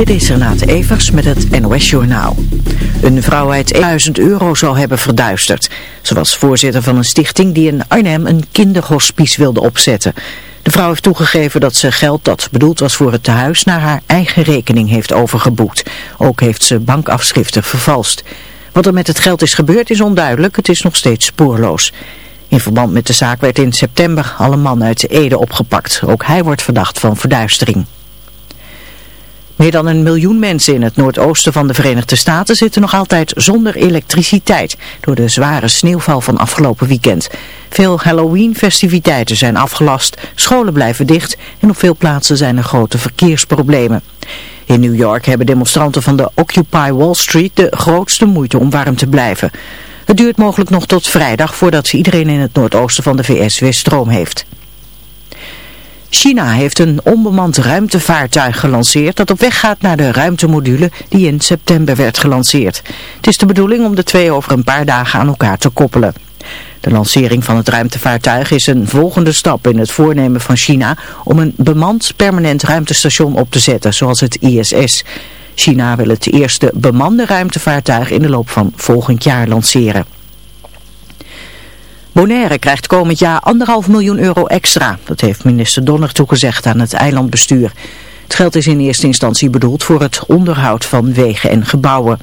Dit is Renate Evers met het NOS Journaal. Een vrouw uit 1000 euro zal hebben verduisterd. Ze was voorzitter van een stichting die in Arnhem een kinderhospice wilde opzetten. De vrouw heeft toegegeven dat ze geld dat bedoeld was voor het tehuis naar haar eigen rekening heeft overgeboekt. Ook heeft ze bankafschriften vervalst. Wat er met het geld is gebeurd is onduidelijk, het is nog steeds spoorloos. In verband met de zaak werd in september alle man uit Ede opgepakt. Ook hij wordt verdacht van verduistering. Meer dan een miljoen mensen in het noordoosten van de Verenigde Staten zitten nog altijd zonder elektriciteit door de zware sneeuwval van afgelopen weekend. Veel Halloween-festiviteiten zijn afgelast, scholen blijven dicht en op veel plaatsen zijn er grote verkeersproblemen. In New York hebben demonstranten van de Occupy Wall Street de grootste moeite om warm te blijven. Het duurt mogelijk nog tot vrijdag voordat iedereen in het noordoosten van de VS weer stroom heeft. China heeft een onbemand ruimtevaartuig gelanceerd dat op weg gaat naar de ruimtemodule die in september werd gelanceerd. Het is de bedoeling om de twee over een paar dagen aan elkaar te koppelen. De lancering van het ruimtevaartuig is een volgende stap in het voornemen van China om een bemand permanent ruimtestation op te zetten, zoals het ISS. China wil het eerste bemande ruimtevaartuig in de loop van volgend jaar lanceren. Bonaire krijgt komend jaar anderhalf miljoen euro extra. Dat heeft minister Donner toegezegd aan het eilandbestuur. Het geld is in eerste instantie bedoeld voor het onderhoud van wegen en gebouwen.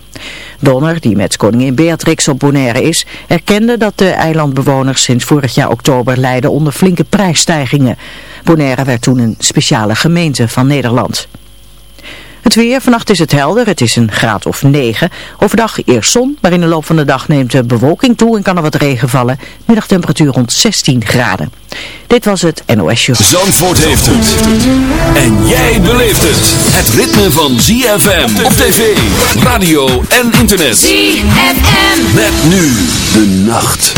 Donner, die met koningin Beatrix op Bonaire is, erkende dat de eilandbewoners sinds vorig jaar oktober lijden onder flinke prijsstijgingen. Bonaire werd toen een speciale gemeente van Nederland. Het weer, vannacht is het helder, het is een graad of 9. Overdag eerst zon, maar in de loop van de dag neemt de bewolking toe en kan er wat regen vallen. Middagtemperatuur rond 16 graden. Dit was het NOS Show. Zandvoort heeft het. En jij beleeft het. Het ritme van ZFM op tv, radio en internet. ZFM. Met nu de nacht.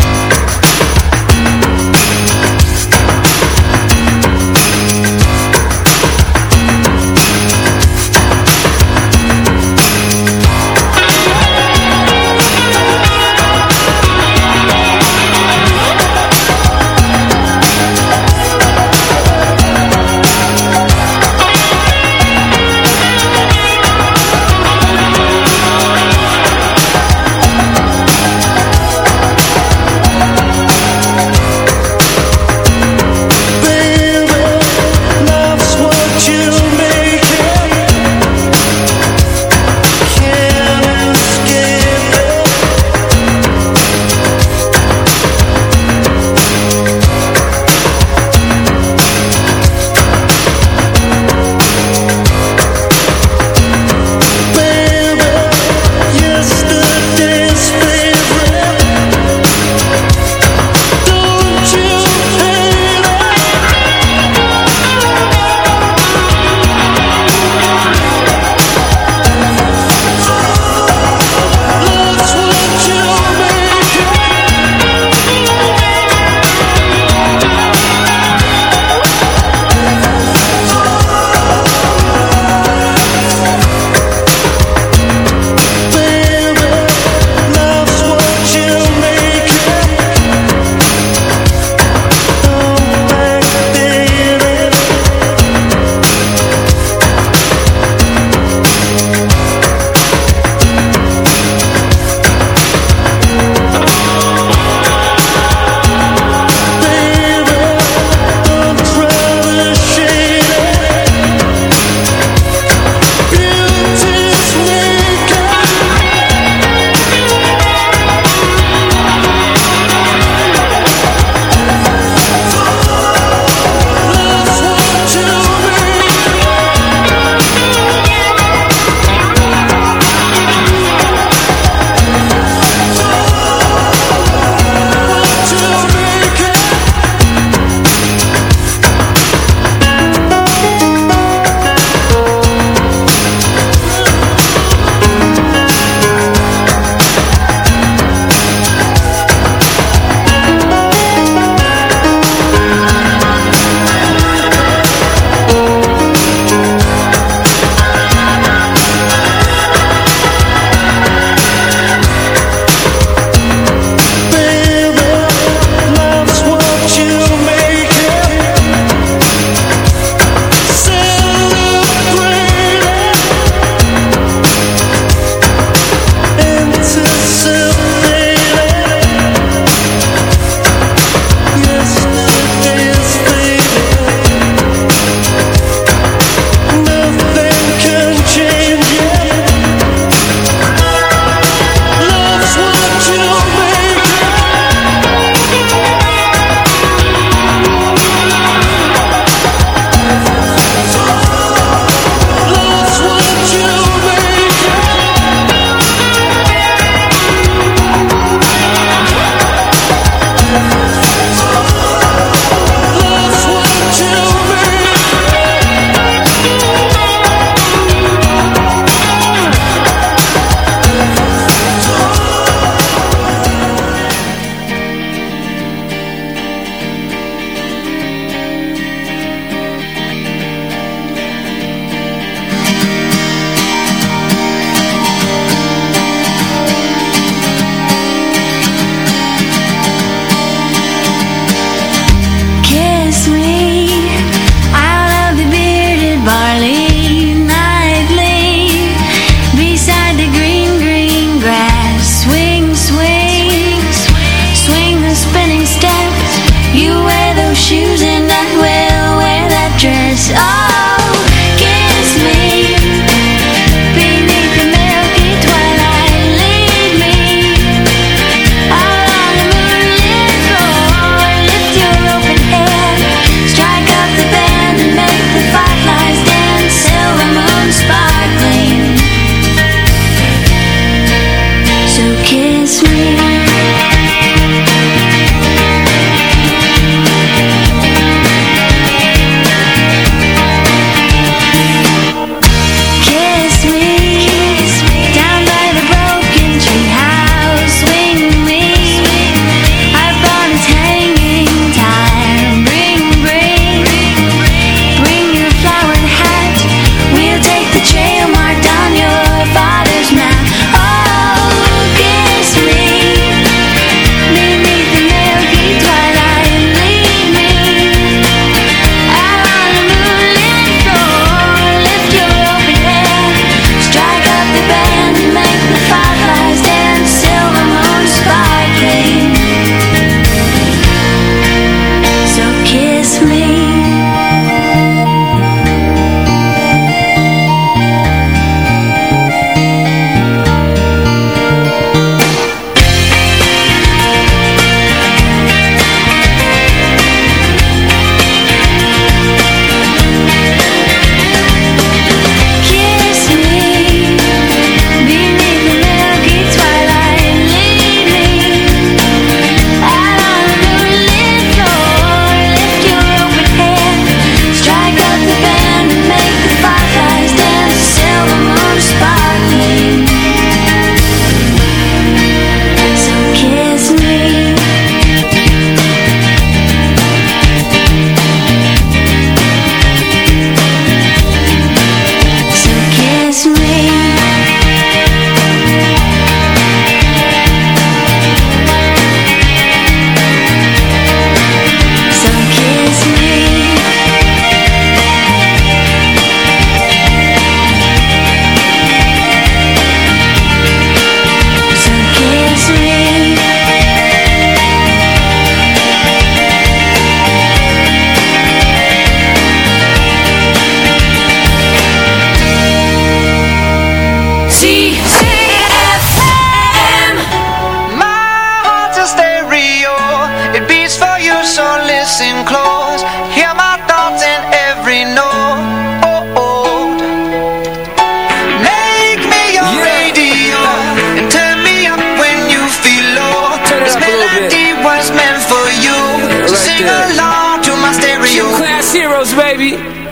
zeros, baby.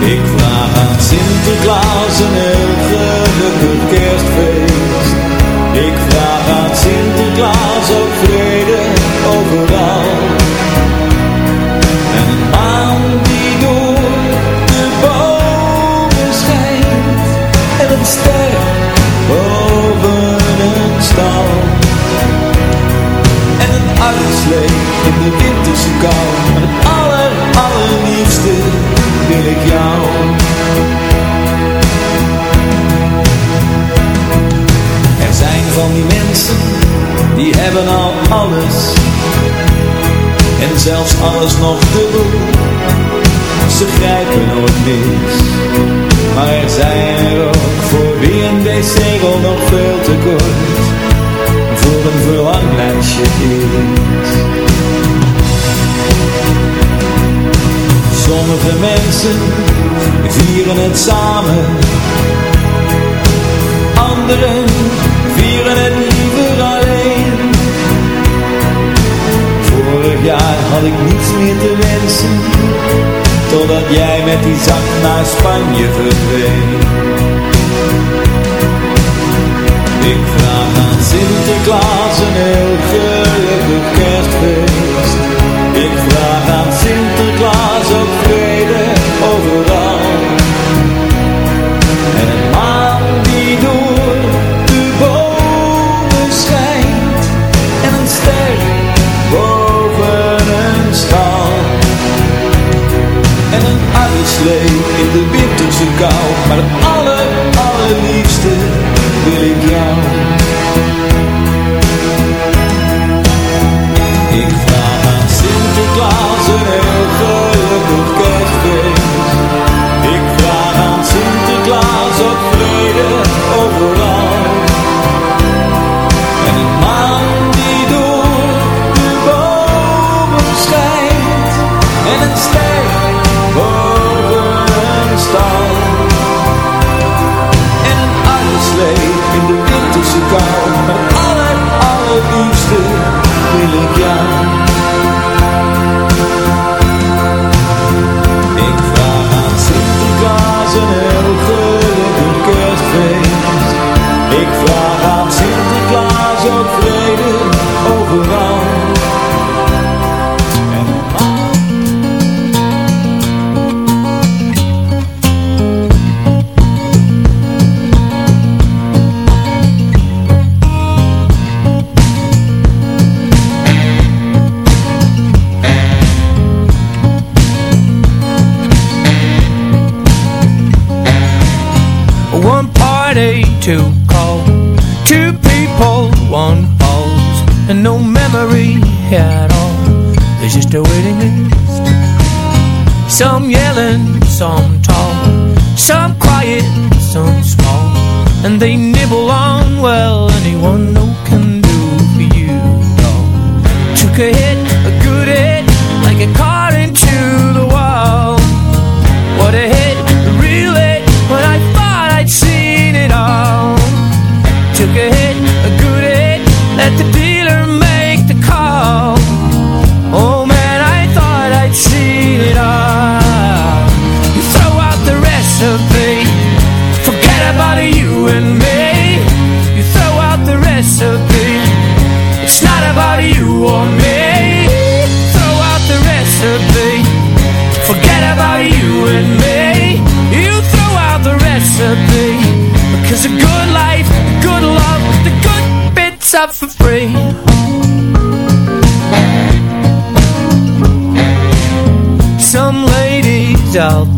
Ik vraag aan Sinterklaas een heel gelukkig kerstfeest. Ik vraag aan Sinterklaas ook die mensen, die hebben al alles. En zelfs alles nog dubbel. Ze grijpen nooit mis. Maar er zijn er ook voor wie een decegel nog veel te kort. Voor een verlanglijstje is. Sommige mensen vieren het samen. Anderen vieren het liever alleen. Vorig jaar had ik niets meer te wensen. Totdat jij met die zak naar Spanje verdween. Ik vraag aan Sinterklaas some tall Some quiet, some small And they nibble on, well, anyone no can do for you, dog Took a hit, and me. You throw out the recipe. It's not about you or me. Throw out the recipe. Forget about you and me. You throw out the recipe. Because a good life, good love The good bits up for free. Some ladies out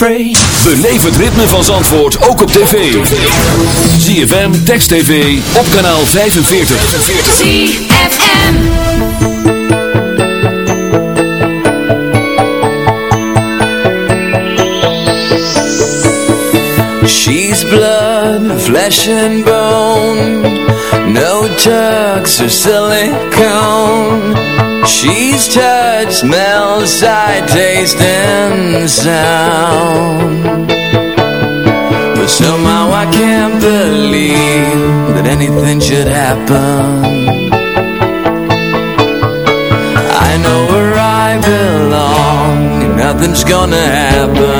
Beleef het ritme van Zandvoort ook op tv. ZFM, Text TV, op kanaal 45. ZFM. She's blood, flesh and bone tucks or silicone. She's touch, smell, sight, taste and sound. But somehow I can't believe That anything should happen. I know where I belong Nothing's gonna happen,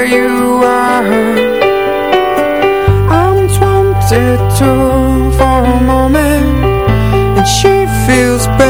where you are. I'm tempted to for a moment And she feels better.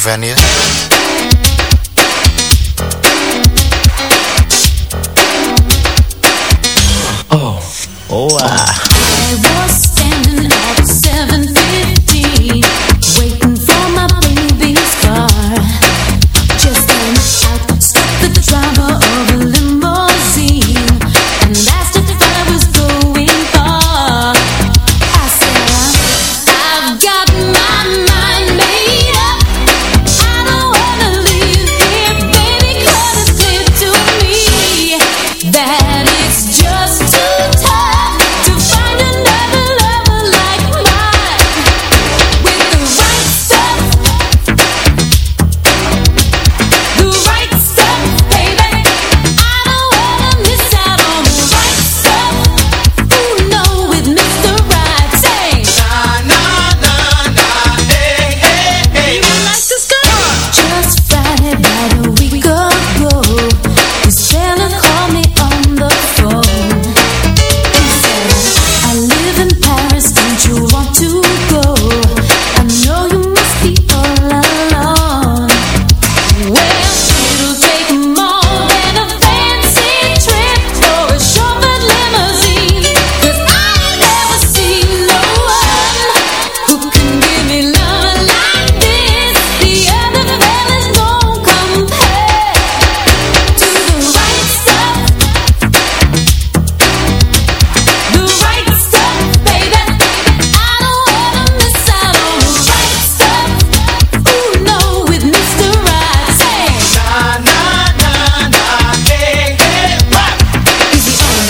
Slovenië. Oh. Oh, ah.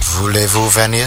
Voulez-vous venir?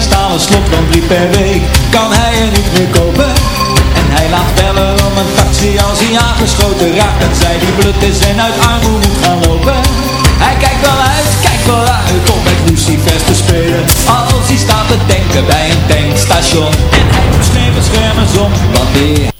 stalen slot Want drie per week. Kan hij er niet meer kopen? En hij laat bellen om een taxi als hij aangeschoten raakt. Dat zij die blut is en uit armoede moet gaan lopen. Hij kijkt wel uit, kijkt wel uit om met Lucifers te spelen. Als hij staat te denken bij een tankstation. En hij doet schermen om wanneer